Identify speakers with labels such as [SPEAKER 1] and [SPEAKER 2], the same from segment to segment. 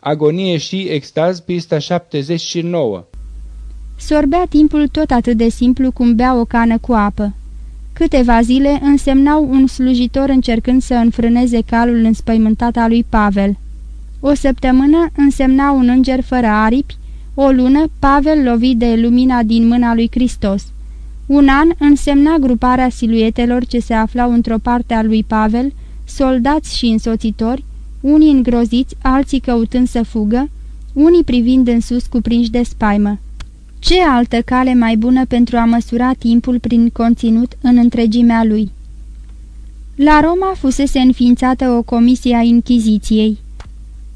[SPEAKER 1] Agonie și extaz, pista 79
[SPEAKER 2] Sorbea timpul tot atât de simplu cum bea o cană cu apă. Câteva zile însemnau un slujitor încercând să înfrâneze calul înspăimântat al lui Pavel. O săptămână însemna un înger fără aripi, o lună Pavel lovit de lumina din mâna lui Hristos. Un an însemna gruparea siluetelor ce se aflau într-o parte a lui Pavel, soldați și însoțitori, unii îngroziți, alții căutând să fugă, unii privind în sus cuprinși de spaimă. Ce altă cale mai bună pentru a măsura timpul prin conținut în întregimea lui? La Roma fusese înființată o comisie a Inchiziției.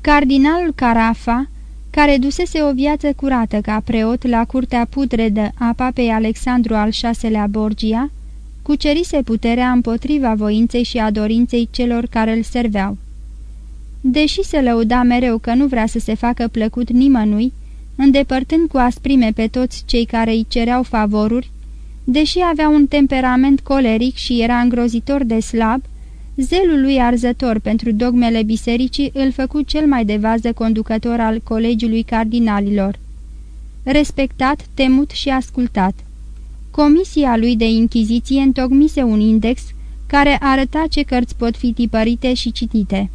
[SPEAKER 2] Cardinalul Carafa, care dusese o viață curată ca preot la curtea putredă a papei Alexandru al VI-lea Borgia, cucerise puterea împotriva voinței și a dorinței celor care îl serveau. Deși se lăuda mereu că nu vrea să se facă plăcut nimănui, îndepărtând cu asprime pe toți cei care îi cereau favoruri, deși avea un temperament coleric și era îngrozitor de slab, zelul lui arzător pentru dogmele bisericii îl făcu cel mai de vază conducător al colegiului cardinalilor. Respectat, temut și ascultat. Comisia lui de inchiziție întocmise un index care arăta ce cărți pot fi tipărite și citite.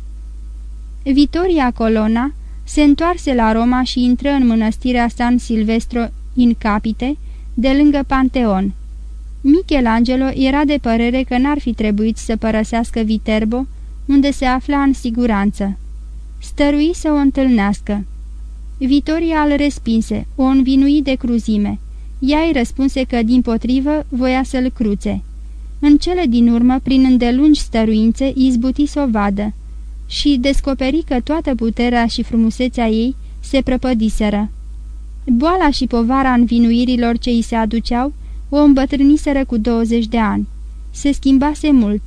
[SPEAKER 2] Vitoria Colonna se întoarse la Roma și intră în mănăstirea San Silvestro in Capite, de lângă Panteon. Michelangelo era de părere că n-ar fi trebuit să părăsească Viterbo, unde se afla în siguranță. Stărui să o întâlnească. Vitoria îl respinse, o învinui de cruzime. Ea îi răspunse că, din potrivă, voia să-l cruțe. În cele din urmă, prin îndelungi stăruințe, izbuti să o vadă și descoperi că toată puterea și frumusețea ei se prăpădiseră. Boala și povara învinuirilor ce îi se aduceau o îmbătrâniseră cu 20 de ani. Se schimbase mult.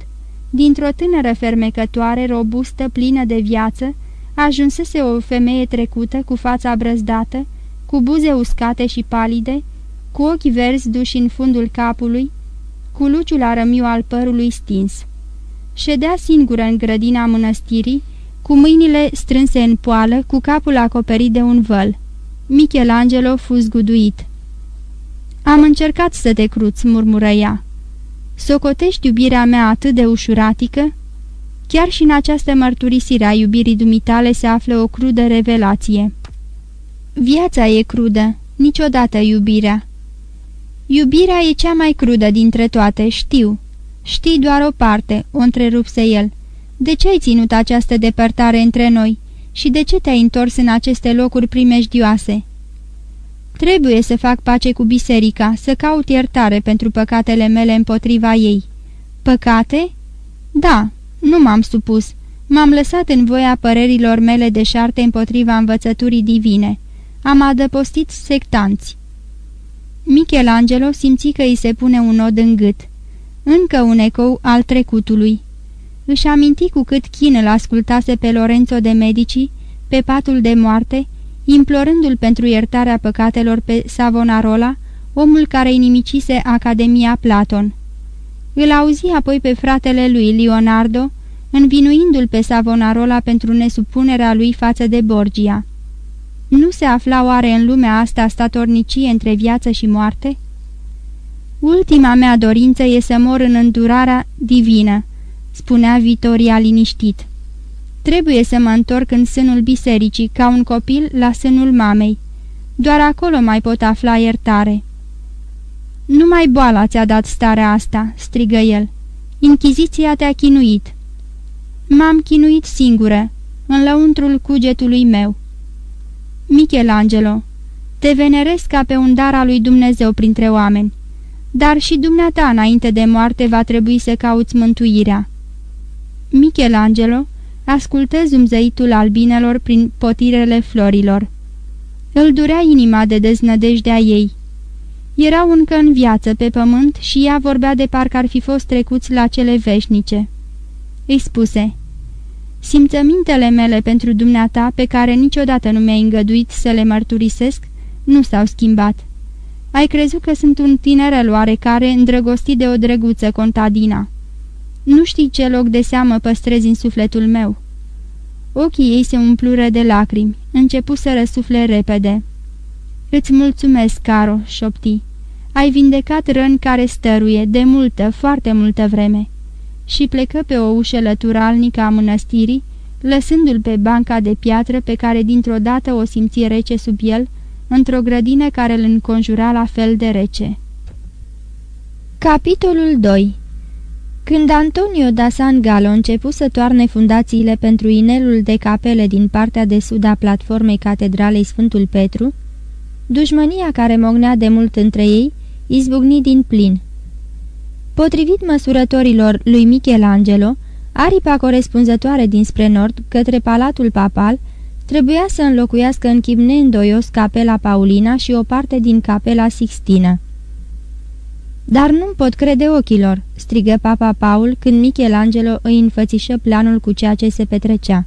[SPEAKER 2] Dintr-o tânără fermecătoare, robustă, plină de viață, ajunsese o femeie trecută, cu fața brăzdată, cu buze uscate și palide, cu ochi verzi duși în fundul capului, cu luciul arămiu al părului stins ședea singură în grădina mănăstirii, cu mâinile strânse în poală, cu capul acoperit de un văl. Michelangelo fu zguduit. Am încercat să te cruți," murmură ea. Socotești iubirea mea atât de ușuratică?" Chiar și în această mărturisire a iubirii dumitale se află o crudă revelație. Viața e crudă, niciodată iubirea. Iubirea e cea mai crudă dintre toate, știu, Știi doar o parte," o întrerupse el. De ce ai ținut această depărtare între noi și de ce te-ai întors în aceste locuri primejdioase?" Trebuie să fac pace cu biserica, să caut iertare pentru păcatele mele împotriva ei." Păcate?" Da, nu m-am supus. M-am lăsat în voia părerilor mele deșarte împotriva învățăturii divine. Am adăpostit sectanți." Michelangelo simți că îi se pune un nod în gât. Încă un ecou al trecutului. Își aminti cu cât chin îl ascultase pe Lorenzo de Medici, pe patul de moarte, implorându-l pentru iertarea păcatelor pe Savonarola, omul care inimicise Academia Platon. Îl auzi apoi pe fratele lui Leonardo, învinuindu-l pe Savonarola pentru nesupunerea lui față de Borgia. Nu se afla oare în lumea asta statornicie între viață și moarte? Ultima mea dorință e să mor în îndurarea divină," spunea Vitoria liniștit. Trebuie să mă întorc în sânul bisericii, ca un copil la sânul mamei. Doar acolo mai pot afla iertare." Numai boala ți-a dat starea asta," strigă el. Inchiziția te-a chinuit." M-am chinuit singură, în lăuntrul cugetului meu." Michelangelo, te veneresc ca pe un dar al lui Dumnezeu printre oameni dar și dumneata înainte de moarte va trebui să cauți mântuirea." Michelangelo ascultă zumzăitul albinelor prin potirele florilor. Îl durea inima de deznădejdea ei. Erau încă în viață pe pământ și ea vorbea de parcă ar fi fost trecuți la cele veșnice. Îi spuse, Simțămintele mele pentru dumneata, pe care niciodată nu mi-ai îngăduit să le mărturisesc, nu s-au schimbat. Ai crezut că sunt un tinerel oarecare îndrăgostit de o drăguță contadina. Nu știi ce loc de seamă păstrezi în sufletul meu. Ochii ei se umplură de lacrimi, începu să răsufle repede. Îți mulțumesc, Caro," șopti. Ai vindecat răni care stăruie de multă, foarte multă vreme." Și plecă pe o ușă lăturalnică a mănăstirii, lăsându-l pe banca de piatră pe care dintr-o dată o simți rece sub el, într-o grădină care îl înconjura la fel de rece. Capitolul 2 Când Antonio da San Gallo început să toarne fundațiile pentru inelul de capele din partea de sud a platformei catedralei Sfântul Petru, dușmănia care mognea de mult între ei izbucni din plin. Potrivit măsurătorilor lui Michelangelo, aripa corespunzătoare dinspre nord, către Palatul Papal, trebuia să înlocuiască în chip neîndoios capela Paulina și o parte din capela Sixtina. Dar nu pot crede ochilor!" strigă papa Paul când Michelangelo îi înfățișă planul cu ceea ce se petrecea.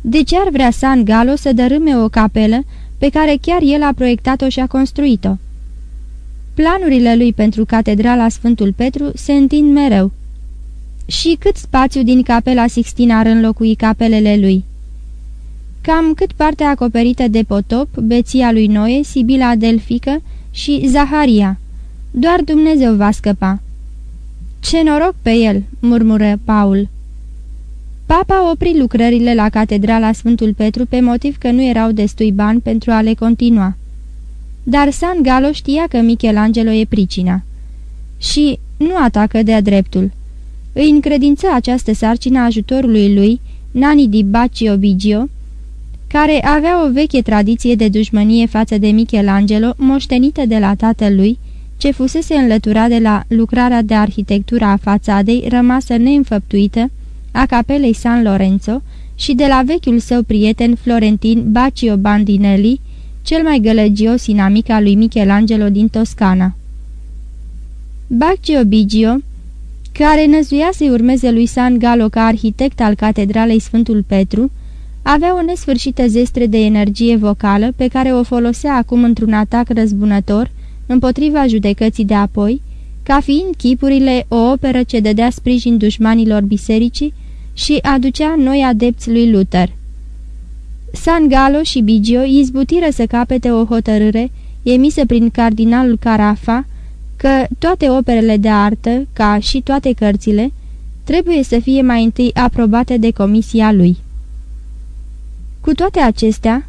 [SPEAKER 2] De ce ar vrea San Galo să dărâme o capelă pe care chiar el a proiectat-o și a construit-o? Planurile lui pentru catedrala Sfântul Petru se întind mereu. Și cât spațiu din capela Sixtina ar înlocui capelele lui? Cam cât partea acoperită de potop, beția lui Noe, Sibila Delfică și Zaharia. Doar Dumnezeu va scăpa. Ce noroc pe el!" murmură Paul. Papa opri lucrările la catedrala Sfântul Petru pe motiv că nu erau destui bani pentru a le continua. Dar San Galo știa că Michelangelo e pricina. Și nu atacă de-a dreptul. Îi încredință această sarcină ajutorului lui, Nani di Baccio Bigio, care avea o veche tradiție de dușmănie față de Michelangelo, moștenită de la tatălui, ce fusese înlăturat de la lucrarea de arhitectură a fațadei rămasă neînfăptuită a capelei San Lorenzo și de la vechiul său prieten florentin Baccio Bandinelli, cel mai gălăgios inamic al lui Michelangelo din Toscana. Baccio Bigio, care năzuia să-i urmeze lui San Gallo ca arhitect al catedralei Sfântul Petru, avea o nesfârșită zestre de energie vocală pe care o folosea acum într-un atac răzbunător împotriva judecății de apoi, ca fiind chipurile o operă ce dădea sprijin dușmanilor bisericii și aducea noi adepți lui Luther. San Galo și Bigio izbutiră să capete o hotărâre emisă prin cardinalul Carafa că toate operele de artă, ca și toate cărțile, trebuie să fie mai întâi aprobate de comisia lui. Cu toate acestea,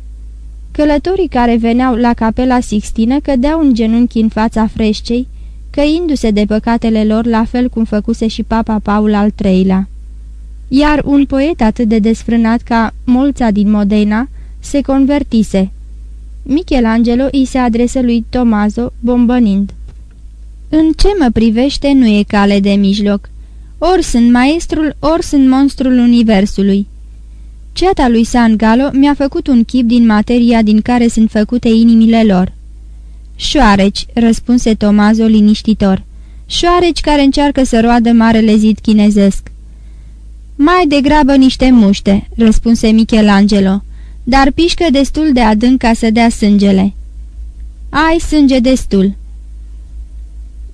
[SPEAKER 2] călătorii care veneau la capela Sixtină cădeau în genunchi în fața freșcei, căindu-se de păcatele lor la fel cum făcuse și papa Paul al III-lea. Iar un poet atât de desfrânat ca Molța din Modena se convertise. Michelangelo îi se adresă lui Tomazo, bombănind. În ce mă privește nu e cale de mijloc. Ori sunt maestrul, ori sunt monstrul universului. Ceata lui San Galo mi-a făcut un chip din materia din care sunt făcute inimile lor. Șoareci, răspunse Tomazo liniștitor. Șoareci care încearcă să roadă marele zid chinezesc. Mai degrabă niște muște, răspunse Michelangelo, dar pișcă destul de adânc ca să dea sângele. Ai sânge destul.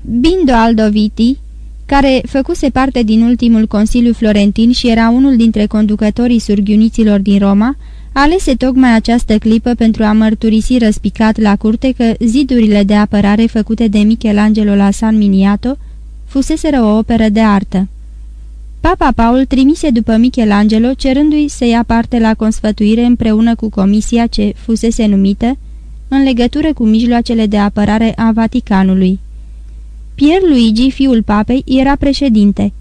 [SPEAKER 2] Bindo Aldoviti, care făcuse parte din ultimul Consiliu Florentin și era unul dintre conducătorii surghiuniților din Roma, alese tocmai această clipă pentru a mărturisi răspicat la curte că zidurile de apărare făcute de Michelangelo la San Miniato fuseseră o operă de artă. Papa Paul trimise după Michelangelo cerându-i să ia parte la consfătuire împreună cu comisia ce fusese numită în legătură cu mijloacele de apărare a Vaticanului. Pierluigi, fiul papei, era președinte,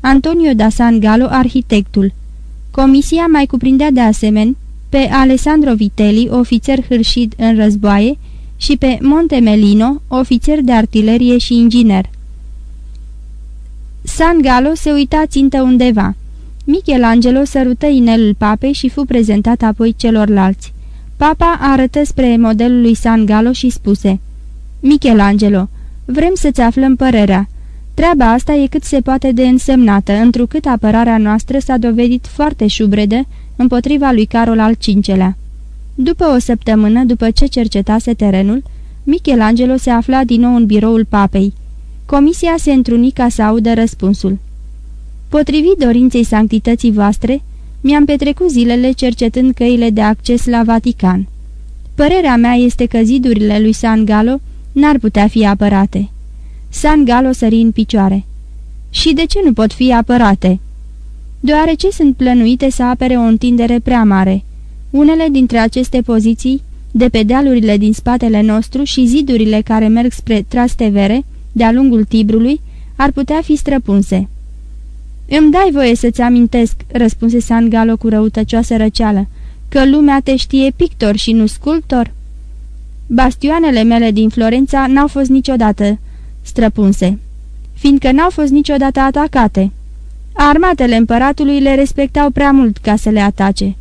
[SPEAKER 2] Antonio da San Gallo arhitectul. Comisia mai cuprindea de asemenea pe Alessandro Vitelli, ofițer hârșit în războaie, și pe Montemelino, ofițer de artilerie și inginer. San Gallo se uita țintă undeva. Michelangelo sărută inelul papei și fu prezentat apoi celorlalți. Papa arătă spre modelul lui San Gallo și spuse Michelangelo, vrem să-ți aflăm părerea. Treaba asta e cât se poate de însemnată, întrucât apărarea noastră s-a dovedit foarte șubredă împotriva lui Carol al V-lea. După o săptămână, după ce cercetase terenul, Michelangelo se afla din nou în biroul papei. Comisia se întruni ca să audă răspunsul. Potrivit dorinței sanctității voastre, Mi-am petrecut zilele cercetând căile de acces la Vatican. Părerea mea este că zidurile lui San Galo n-ar putea fi apărate. San Galo sări în picioare. Și de ce nu pot fi apărate? Deoarece sunt plănuite să apere o întindere prea mare. Unele dintre aceste poziții, de pe dealurile din spatele nostru și zidurile care merg spre Trastevere, de-a lungul Tibrului, ar putea fi străpunse. Îmi dai voie să-ți amintesc," răspunse San Galo cu răutăcioasă răceală, că lumea te știe pictor și nu sculptor?" Bastioanele mele din Florența n-au fost niciodată străpunse, fiindcă n-au fost niciodată atacate. Armatele împăratului le respectau prea mult ca să le atace.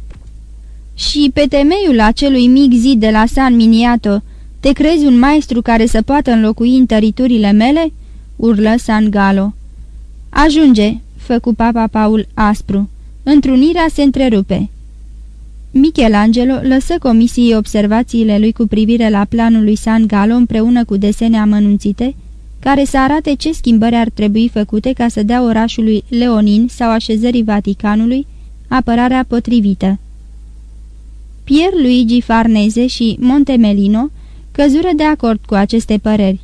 [SPEAKER 2] Și pe temeiul acelui mic zid de la San Miniato, te crezi un maestru care să poată înlocui întăriturile mele?" urlă San Galo. Ajunge," făcu papa Paul aspru. Întrunirea se întrerupe. Michelangelo lăsă comisiei observațiile lui cu privire la planul lui San Galo împreună cu desene amănunțite, care să arate ce schimbări ar trebui făcute ca să dea orașului Leonin sau așezării Vaticanului apărarea potrivită. Pier Luigi Farneze și Montemelino căzură de acord cu aceste păreri.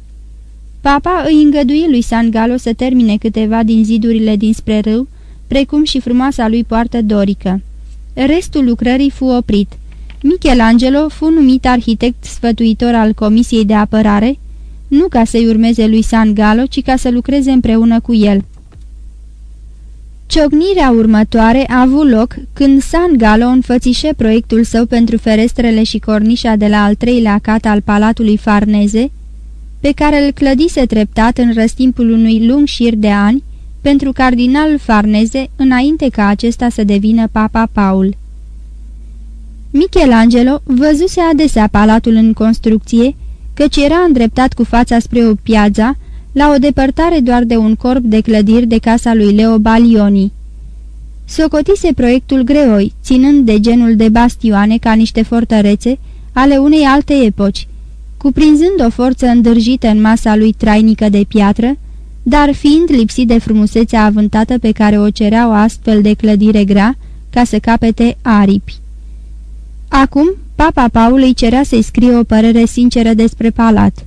[SPEAKER 2] Papa îi îngăduie lui San Galo să termine câteva din zidurile dinspre râu, precum și frumoasa lui poartă dorică. Restul lucrării fu oprit. Michelangelo fu numit arhitect sfătuitor al Comisiei de Apărare, nu ca să-i urmeze lui San Galo, ci ca să lucreze împreună cu el. Ciocnirea următoare a avut loc când San Galo înfățișe proiectul său pentru ferestrele și cornișa de la al treilea cat al Palatului Farneze, pe care îl clădise treptat în răstimpul unui lung șir de ani pentru cardinalul Farneze înainte ca acesta să devină Papa Paul. Michelangelo văzuse adesea palatul în construcție, căci era îndreptat cu fața spre o piața, la o depărtare doar de un corp de clădiri de casa lui Leo Balioni. Socotise proiectul greoi, ținând de genul de bastioane ca niște fortărețe ale unei alte epoci, cuprinzând o forță îndârjită în masa lui trainică de piatră, dar fiind lipsit de frumusețea avântată pe care o cerea o astfel de clădire grea, ca să capete aripi. Acum, papa Paul îi cerea să-i scrie o părere sinceră despre palat.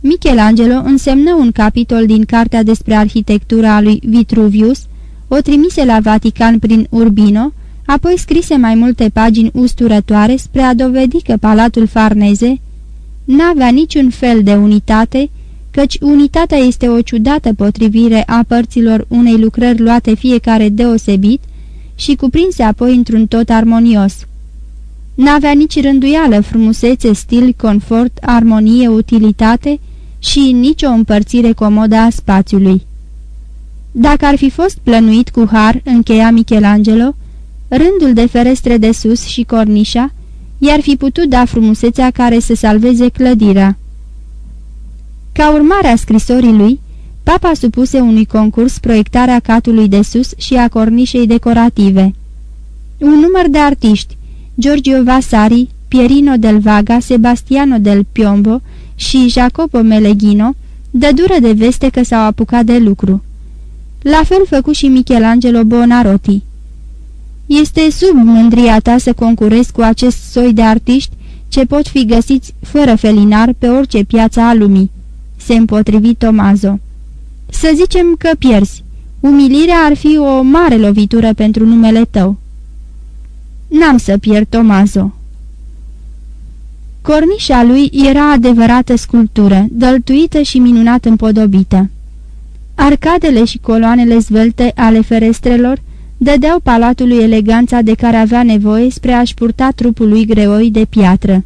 [SPEAKER 2] Michelangelo însemnă un capitol din cartea despre arhitectura lui Vitruvius, o trimise la Vatican prin Urbino, apoi scrise mai multe pagini usturătoare spre a dovedi că palatul Farneze n-avea niciun fel de unitate, căci unitatea este o ciudată potrivire a părților unei lucrări luate fiecare deosebit și cuprinse apoi într-un tot armonios. N-avea nici rânduială, frumusețe, stil, confort, armonie, utilitate și nicio împărțire comodă a spațiului. Dacă ar fi fost plănuit cu har, încheia Michelangelo, rândul de ferestre de sus și cornișa, i-ar fi putut da frumusețea care să salveze clădirea. Ca urmare a scrisorii lui, papa supuse unui concurs proiectarea catului de sus și a cornișei decorative. Un număr de artiști, Giorgio Vasari, Pierino del Vaga, Sebastiano del Piombo și Jacopo Meleghino, dă dură de veste că s-au apucat de lucru. La fel făcu și Michelangelo Bonarotti. Este sub mândria ta să concurezi cu acest soi de artiști ce pot fi găsiți fără felinar pe orice piață a lumii, se împotrivi Tomazo. Să zicem că pierzi. Umilirea ar fi o mare lovitură pentru numele tău. N-am să pierd, Tomazo. Cornișa lui era adevărată sculptură, dăltuită și minunat împodobită. Arcadele și coloanele zvelte ale ferestrelor dădeau palatului eleganța de care avea nevoie spre a-și purta trupul lui greoi de piatră.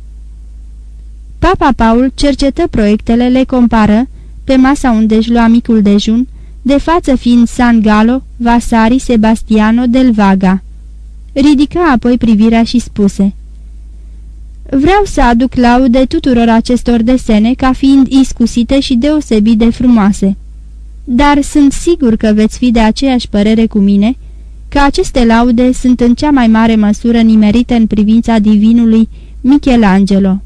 [SPEAKER 2] Papa Paul cercetă proiectele, le compară, pe masa unde își lua micul dejun, de față fiind San Galo, Vasari, Sebastiano, Del Vaga. Ridica apoi privirea și spuse Vreau să aduc laude tuturor acestor desene ca fiind iscusite și deosebit de frumoase. Dar sunt sigur că veți fi de aceeași părere cu mine că aceste laude sunt în cea mai mare măsură nimerite în privința divinului Michelangelo.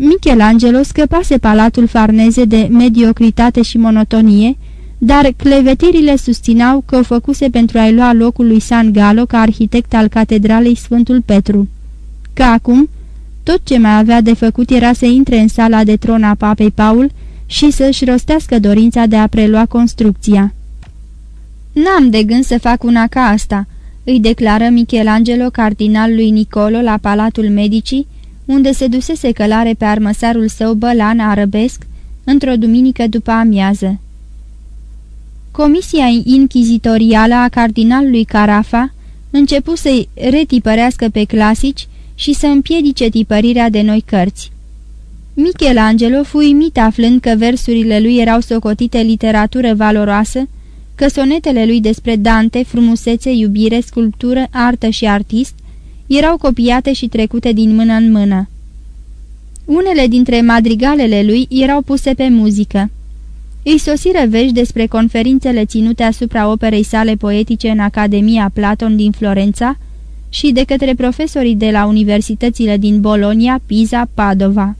[SPEAKER 2] Michelangelo scăpase palatul farneze de mediocritate și monotonie, dar clevetirile susținau că o făcuse pentru a-i lua locul lui San Galo ca arhitect al catedralei Sfântul Petru. Că acum, tot ce mai avea de făcut era să intre în sala de tron a papei Paul și să-și rostească dorința de a prelua construcția. N-am de gând să fac una ca asta," îi declară Michelangelo cardinal lui Nicolo la Palatul Medicii, unde se dusese călare pe armăsarul său bălan arăbesc, într-o duminică după amiază. Comisia inchizitorială a cardinalului Carafa începu să-i retipărească pe clasici și să împiedice tipărirea de noi cărți. Michelangelo fu imit aflând că versurile lui erau socotite literatură valoroasă, că sonetele lui despre Dante, frumusețe, iubire, sculptură, artă și artist erau copiate și trecute din mână în mână. Unele dintre madrigalele lui erau puse pe muzică. Îi sosiră vești despre conferințele ținute asupra operei sale poetice în Academia Platon din Florența și de către profesorii de la universitățile din Bologna, Pisa, Padova.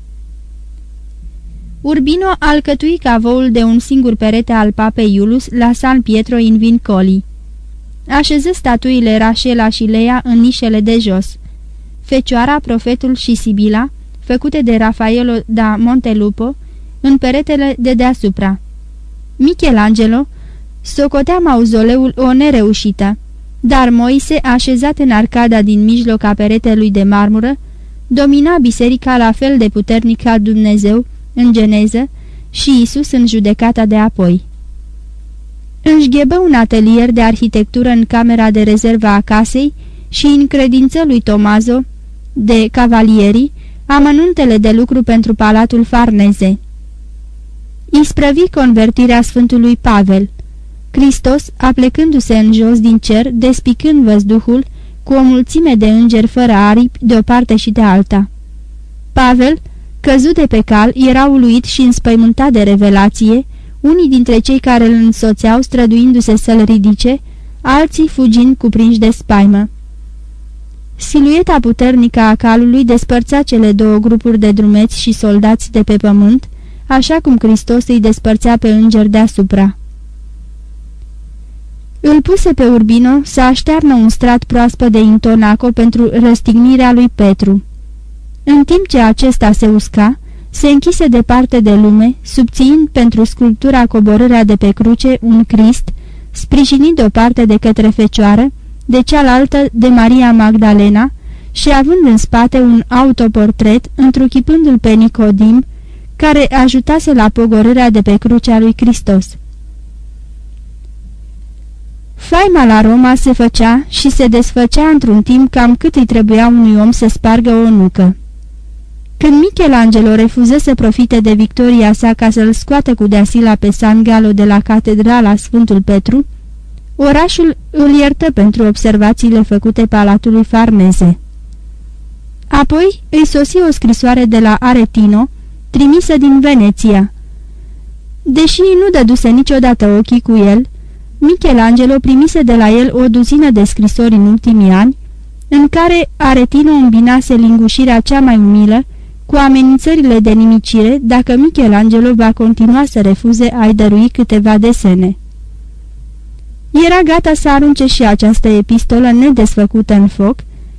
[SPEAKER 2] Urbino alcătui cavoul de un singur perete al papei Iulus la San Pietro in Vincoli. Așeză statuile Rașela și Leia în nișele de jos. Fecioara, profetul și Sibila, făcute de Raffaello da Montelupo, în peretele de deasupra. Michelangelo socotea mauzoleul o nereușită, dar Moise, așezat în arcada din mijloc a peretelui de marmură, domina biserica la fel de puternic ca Dumnezeu, în geneză, și Isus în judecata de apoi. Înșghebă un atelier de arhitectură în camera de rezervă a casei și în credință lui Tomazo, de cavalieri, amănuntele de lucru pentru palatul Farneze. Isprăvi convertirea Sfântului Pavel. Hristos, aplecându-se în jos din cer, despicând văzduhul, cu o mulțime de îngeri fără aripi de o parte și de alta. Pavel, căzut de pe cal, era uluit și înspăimântat de revelație, unii dintre cei care îl însoțeau străduindu-se să-l ridice, alții fugind cuprinși de spaimă. Silueta puternică a calului despărțea cele două grupuri de drumeți și soldați de pe pământ, așa cum Hristos îi despărțea pe îngeri deasupra. Îl puse pe Urbino să aștearnă un strat proaspăt de intonaco pentru răstignirea lui Petru. În timp ce acesta se usca, se închise departe de lume, subțiind pentru sculptura coborârea de pe cruce un Crist, sprijinit de o parte de către Fecioară, de cealaltă de Maria Magdalena și având în spate un autoportret, întruchipându-l pe Nicodim, care ajutase la pogorârea de pe crucea lui Hristos. Faima la Roma se făcea și se desfăcea într-un timp cam cât îi trebuia unui om să spargă o nucă. Când Michelangelo refuză să profite de victoria sa ca să-l scoată cu deasila pe San Galo de la catedrala Sfântul Petru, orașul îl iertă pentru observațiile făcute palatului Farneze. Apoi îi sosi o scrisoare de la Aretino, trimisă din Veneția. Deși nu dăduse niciodată ochii cu el, Michelangelo primise de la el o duzină de scrisori în ultimii ani, în care Aretino îmbinase lingușirea cea mai umilă cu amenințările de nimicire dacă Michelangelo va continua să refuze a-i dărui câteva desene. Era gata să arunce și această epistolă nedesfăcută în foc,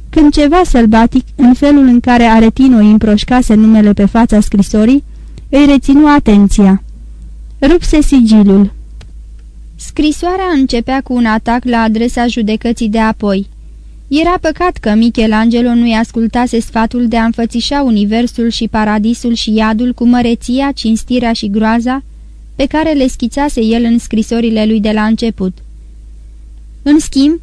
[SPEAKER 2] când ceva sălbatic, în felul în care Aretino îi împroșcase numele pe fața scrisorii, îi reținu atenția. Rupse sigilul. Scrisoarea începea cu un atac la adresa judecății de apoi. Era păcat că Michelangelo nu-i ascultase sfatul de a înfățișa universul și paradisul și iadul cu măreția, cinstirea și groaza pe care le schițase el în scrisorile lui de la început. În schimb,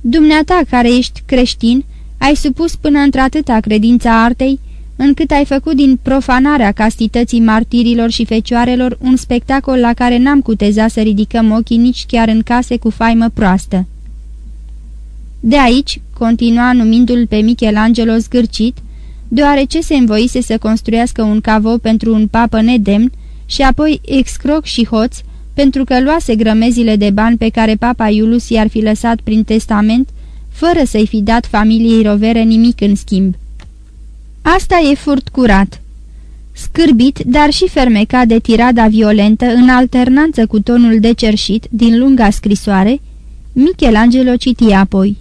[SPEAKER 2] dumneata care ești creștin, ai supus până într-atâta credința artei, încât ai făcut din profanarea castității martirilor și fecioarelor un spectacol la care n-am cuteza să ridicăm ochii nici chiar în case cu faimă proastă. De aici, continua numindu-l pe Michelangelo zgârcit, deoarece se învoise să construiască un cavou pentru un papă nedemn și apoi excroc și hoț, pentru că luase grămezile de bani pe care papa Iulus i-ar fi lăsat prin testament, fără să-i fi dat familiei rovere nimic în schimb. Asta e furt curat. Scârbit, dar și fermecat de tirada violentă în alternanță cu tonul decerșit din lunga scrisoare, Michelangelo citi apoi.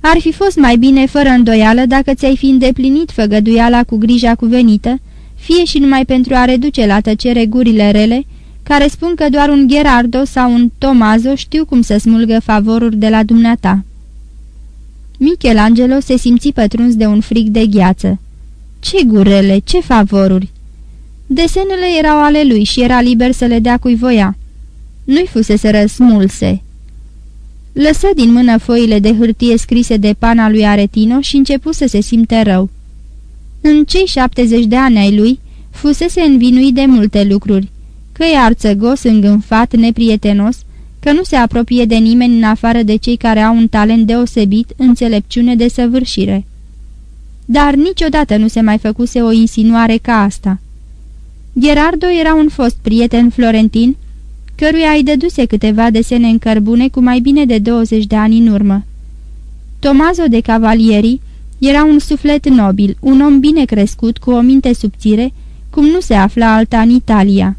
[SPEAKER 2] Ar fi fost mai bine, fără îndoială, dacă ți-ai fi îndeplinit făgăduiala cu grija cuvenită, fie și numai pentru a reduce la tăcere gurile rele, care spun că doar un Gerardo sau un Tomazo știu cum să smulgă favoruri de la dumneata. Michelangelo se simți pătruns de un frig de gheață. Ce gurele, ce favoruri! Desenele erau ale lui și era liber să le dea cui voia. Nu-i fusese răsmulse. Lăsă din mână foile de hârtie scrise de pana lui Aretino și începu să se simte rău. În cei 70 de ani ai lui, fusese învinuit de multe lucruri, că e arțăgos, îngânfat, neprietenos, că nu se apropie de nimeni în afară de cei care au un talent deosebit, înțelepciune de săvârșire. Dar niciodată nu se mai făcuse o insinuare ca asta. Gerardo era un fost prieten florentin, căruia îi dăduse câteva desene în cărbune cu mai bine de 20 de ani în urmă. Tomazo de Cavalieri era un suflet nobil, un om bine crescut, cu o minte subțire, cum nu se afla alta în Italia.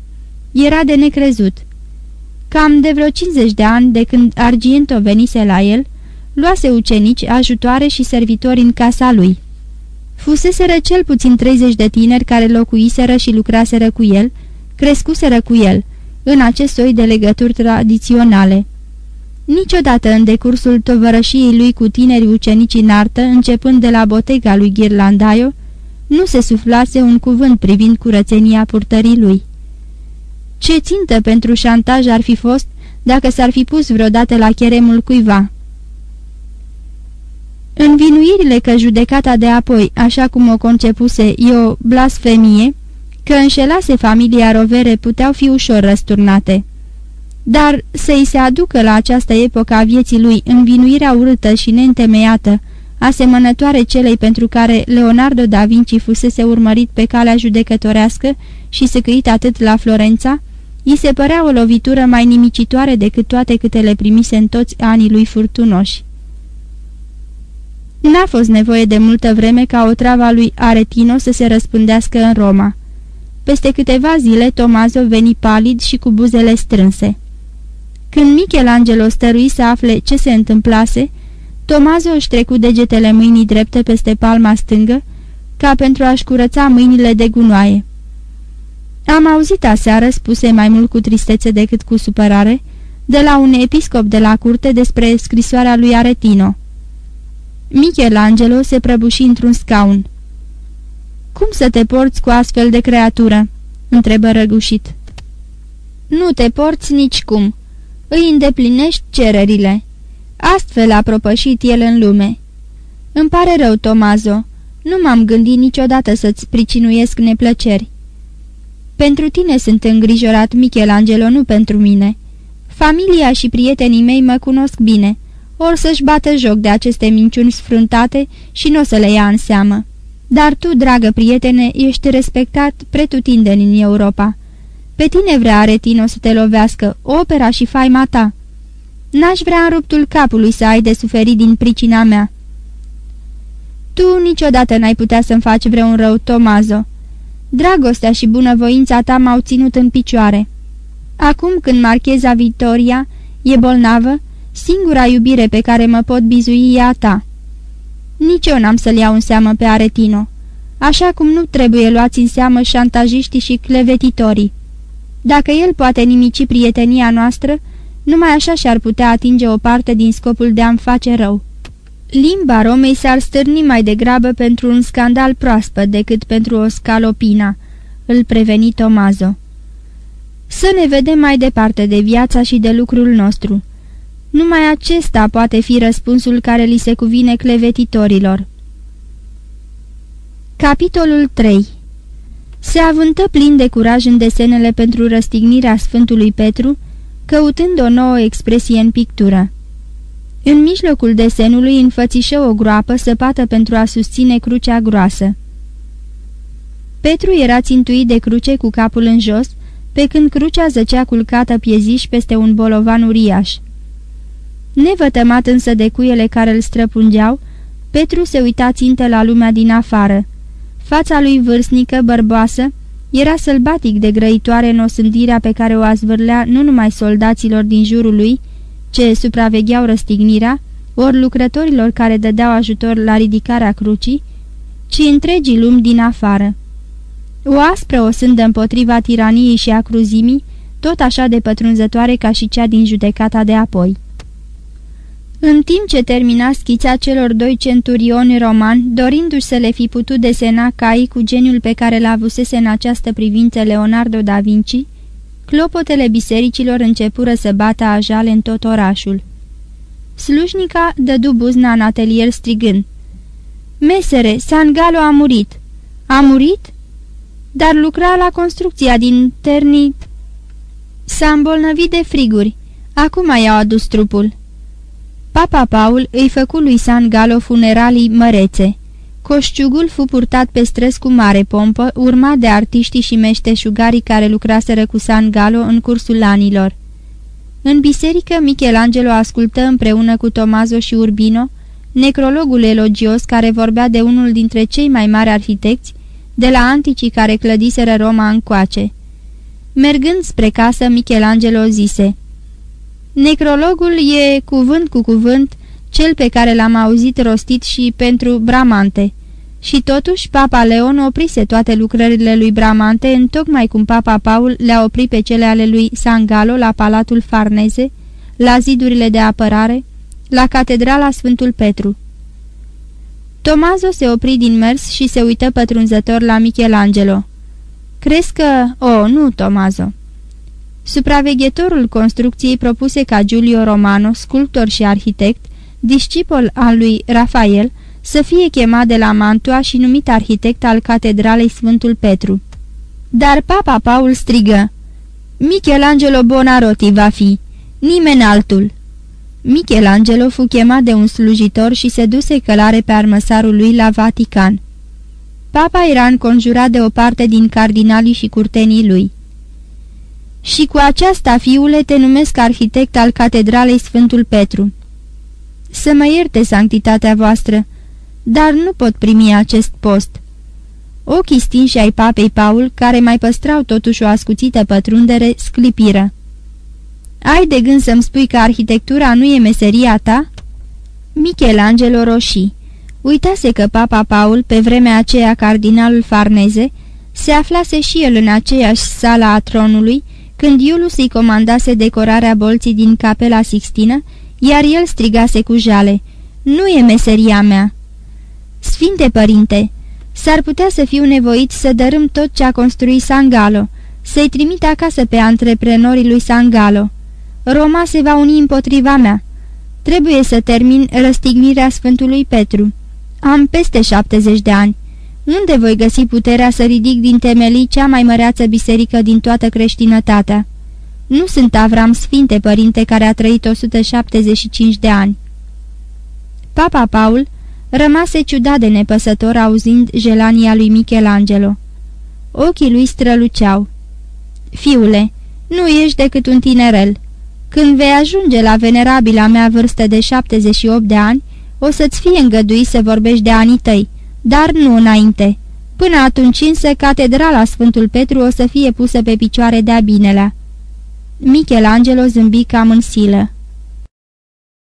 [SPEAKER 2] Era de necrezut. Cam de vreo 50 de ani de când Argento venise la el, luase ucenici, ajutoare și servitori în casa lui. Fuseseră cel puțin 30 de tineri care locuiseră și lucraseră cu el, crescuseră cu el, în acest soi de legături tradiționale. Niciodată în decursul tovărășiei lui cu tineri ucenici în artă, începând de la botega lui Ghirlandaio, nu se suflase un cuvânt privind curățenia purtării lui. Ce țintă pentru șantaj ar fi fost dacă s-ar fi pus vreodată la cheremul cuiva? Învinuirile că judecata de apoi, așa cum o concepuse, e o blasfemie, că înșelase familia Rovere puteau fi ușor răsturnate. Dar să-i se aducă la această epocă a vieții lui învinuirea urâtă și neîntemeiată, asemănătoare celei pentru care Leonardo da Vinci fusese urmărit pe calea judecătorească și săcăit atât la Florența, îi se părea o lovitură mai nimicitoare decât toate câte le primise în toți anii lui furtunoși. N-a fost nevoie de multă vreme ca o travă lui Aretino să se răspândească în Roma. Peste câteva zile Tomazo veni palid și cu buzele strânse. Când Michelangelo stărui să afle ce se întâmplase, Tomazo își trecu degetele mâinii drepte peste palma stângă, ca pentru a-și curăța mâinile de gunoaie. Am auzit aseară, spuse mai mult cu tristețe decât cu supărare, de la un episcop de la curte despre scrisoarea lui Aretino. Michelangelo se prăbuși într-un scaun. Cum să te porți cu astfel de creatură?" întrebă răgușit. Nu te porți nicicum. Îi îndeplinești cererile." Astfel a propășit el în lume. Îmi pare rău, Tomazo. Nu m-am gândit niciodată să-ți pricinuiesc neplăceri." Pentru tine sunt îngrijorat, Michelangelo, nu pentru mine. Familia și prietenii mei mă cunosc bine, or să-și bată joc de aceste minciuni sfruntate și nu o să le ia în seamă. Dar tu, dragă prietene, ești respectat pretutindeni în Europa. Pe tine vrea Aretino să te lovească, opera și faima ta. N-aș vrea în ruptul capului să ai de suferit din pricina mea. Tu niciodată n-ai putea să-mi faci vreun rău, Tomazo. Dragostea și bunăvoința ta m-au ținut în picioare. Acum când marcheza Victoria e bolnavă, singura iubire pe care mă pot bizui e a ta. Nici eu n-am să-l iau în seamă pe Aretino, așa cum nu trebuie luați în seamă șantajiștii și clevetitorii. Dacă el poate nimici prietenia noastră, numai așa și-ar putea atinge o parte din scopul de a-mi face rău. Limba Romei s-ar stârni mai degrabă pentru un scandal proaspăt decât pentru o scalopina, îl preveni Tomazo. Să ne vedem mai departe de viața și de lucrul nostru. Numai acesta poate fi răspunsul care li se cuvine clevetitorilor. Capitolul 3 Se avântă plin de curaj în desenele pentru răstignirea Sfântului Petru, căutând o nouă expresie în pictură. În mijlocul desenului înfățișă o groapă săpată pentru a susține crucea groasă. Petru era țintuit de cruce cu capul în jos, pe când crucea zăcea culcată pieziș peste un bolovan uriaș. Nevătămat însă de cuiele care îl străpungeau, Petru se uita țintă la lumea din afară. Fața lui vârstnică, bărboasă, era sălbatic de grăitoare în osândirea pe care o azvârlea nu numai soldaților din jurul lui, ce supravegheau răstignirea, ori lucrătorilor care dădeau ajutor la ridicarea crucii, ci întregii lumi din afară. O aspră o sândă împotriva tiraniei și a cruzimii, tot așa de pătrunzătoare ca și cea din judecata de apoi. În timp ce termina schița celor doi centurioni romani, dorindu-și să le fi putut desena cai cu geniul pe care l-a avusese în această privință Leonardo da Vinci, clopotele bisericilor începură să bată ajale în tot orașul. Slujnica dădu buzna în atelier strigând. Mesere, San Galo a murit!" A murit?" Dar lucra la construcția din Terni... S-a îmbolnăvit de friguri. Acum i-au adus trupul." Papa Paul îi făcu lui San Galo funeralii mărețe. Coșciugul fu purtat pe străzi cu mare pompă, urmat de artiștii și meșteșugarii care lucraseră cu San Galo în cursul anilor. În biserică, Michelangelo ascultă împreună cu Tomazo și Urbino, necrologul elogios care vorbea de unul dintre cei mai mari arhitecți, de la anticii care clădiseră Roma încoace. Mergând spre casă, Michelangelo zise Necrologul e cuvânt cu cuvânt cel pe care l-am auzit rostit și pentru Bramante. Și totuși, Papa Leon oprise toate lucrările lui Bramante, întocmai cum Papa Paul le-a oprit pe cele ale lui Sangalo la Palatul Farneze, la zidurile de apărare, la Catedrala Sfântul Petru. Tomazo se opri din mers și se uită pătrunzător la Michelangelo. Crezi că... Oh, nu, Tomazo. Supraveghetorul construcției propuse ca Giulio Romano, sculptor și arhitect, discipol al lui Rafael, să fie chemat de la Mantua și numit arhitect al Catedralei Sfântul Petru. Dar Papa Paul strigă, Michelangelo Bonarotti va fi, nimeni altul. Michelangelo fu chemat de un slujitor și se duse călare pe armăsarul lui la Vatican. Papa era înconjurat de o parte din cardinalii și curtenii lui. Și cu aceasta, fiule, te numesc arhitect al Catedralei Sfântul Petru. Să mă ierte, sanctitatea voastră, dar nu pot primi acest post." Ochii stinși ai papei Paul, care mai păstrau totuși o ascuțită pătrundere, sclipiră. Ai de gând să-mi spui că arhitectura nu e meseria ta?" Michelangelo roșii. Uitase că papa Paul, pe vremea aceea cardinalul Farneze, se aflase și el în aceeași sala a tronului, când Iulus îi comandase decorarea bolții din capela Sixtină, iar el strigase cu jale, Nu e meseria mea!" Sfinte părinte, s-ar putea să fiu nevoit să dărâm tot ce a construit Sangalo, să-i trimit acasă pe antreprenorii lui Sangalo. Roma se va uni împotriva mea. Trebuie să termin răstignirea Sfântului Petru. Am peste 70 de ani. Unde voi găsi puterea să ridic din temelii cea mai măreață biserică din toată creștinătatea? Nu sunt Avram Sfinte, părinte, care a trăit 175 de ani. Papa Paul rămase ciudat de nepăsător auzind jelania lui Michelangelo. Ochii lui străluceau. Fiule, nu ești decât un tinerel. Când vei ajunge la venerabila mea vârstă de 78 de ani, o să-ți fie îngăduit să vorbești de anii tăi, dar nu înainte. Până atunci însă, catedrala Sfântul Petru o să fie pusă pe picioare de-a binelea. Michelangelo zâmbi cam în silă.